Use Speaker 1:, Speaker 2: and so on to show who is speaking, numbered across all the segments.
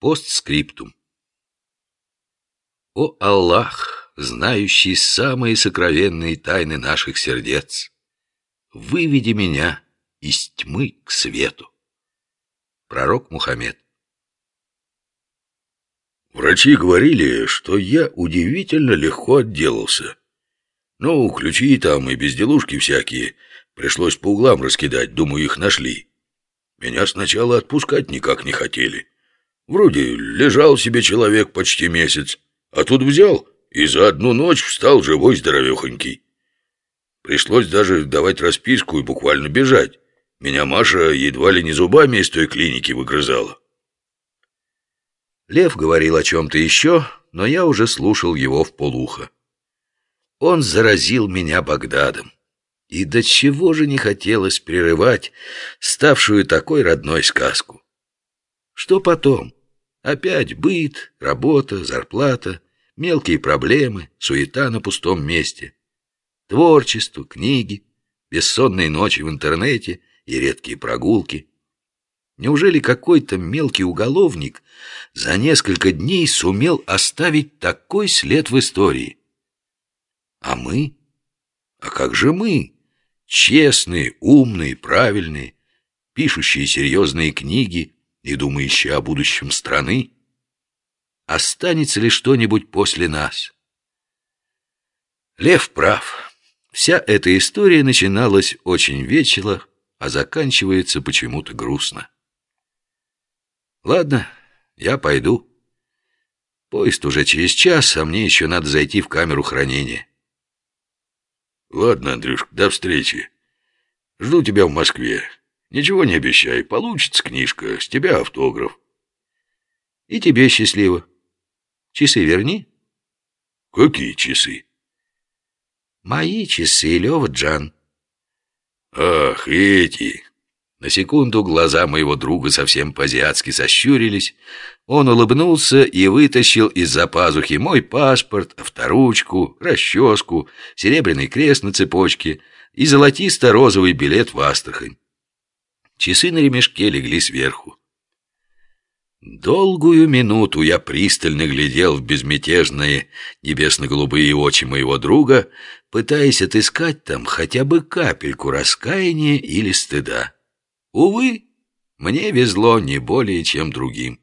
Speaker 1: Постскриптум. О Аллах, знающий самые сокровенные тайны наших сердец, выведи меня из тьмы к свету. Пророк Мухаммед.
Speaker 2: Врачи говорили, что я удивительно легко отделался. Ну, ключи там и безделушки всякие пришлось по углам раскидать, думаю, их нашли. Меня сначала отпускать никак не хотели. Вроде лежал себе человек почти месяц, а тут взял и за одну ночь встал живой здоровехонький. Пришлось даже давать расписку и буквально бежать. Меня Маша едва ли не зубами из той клиники выгрызала.
Speaker 1: Лев говорил о чем-то еще, но я уже слушал его в полухо. Он заразил меня Багдадом. И до чего же не хотелось прерывать ставшую такой родной сказку. Что потом? Опять быт, работа, зарплата, мелкие проблемы, суета на пустом месте. Творчество, книги, бессонные ночи в интернете и редкие прогулки. Неужели какой-то мелкий уголовник за несколько дней сумел оставить такой след в истории? А мы? А как же мы? Честные, умные, правильные, пишущие серьезные книги и думающие о будущем страны? Останется ли что-нибудь после нас? Лев прав. Вся эта история начиналась очень весело, а заканчивается почему-то грустно. Ладно, я пойду. Поезд уже через час, а мне еще надо зайти в камеру хранения.
Speaker 2: Ладно, Андрюшка, до встречи. Жду тебя в Москве. Ничего не обещай, получится книжка, с тебя автограф.
Speaker 1: И тебе счастливо. Часы верни.
Speaker 2: Какие часы?
Speaker 1: Мои часы, Лева Джан.
Speaker 2: Ах, эти.
Speaker 1: На секунду глаза моего друга совсем по-азиатски сощурились. Он улыбнулся и вытащил из-за пазухи мой паспорт, авторучку, расческу, серебряный крест на цепочке и золотисто-розовый билет в Астрахань. Часы на ремешке легли сверху. Долгую минуту я пристально глядел в безмятежные небесно-голубые очи моего друга, пытаясь отыскать там хотя бы капельку раскаяния или стыда. Увы, мне везло не более, чем другим.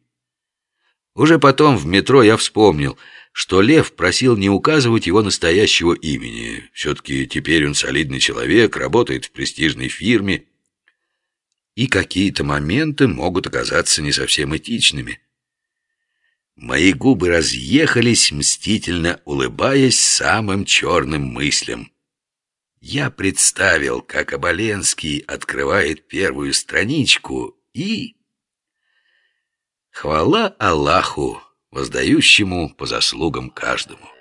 Speaker 1: Уже потом в метро я вспомнил, что Лев просил не указывать его настоящего имени. Все-таки теперь он солидный человек, работает в престижной фирме, и какие-то моменты могут оказаться не совсем этичными. Мои губы разъехались, мстительно улыбаясь самым черным мыслям. Я представил, как Оболенский открывает первую страничку и... Хвала Аллаху, воздающему по заслугам каждому.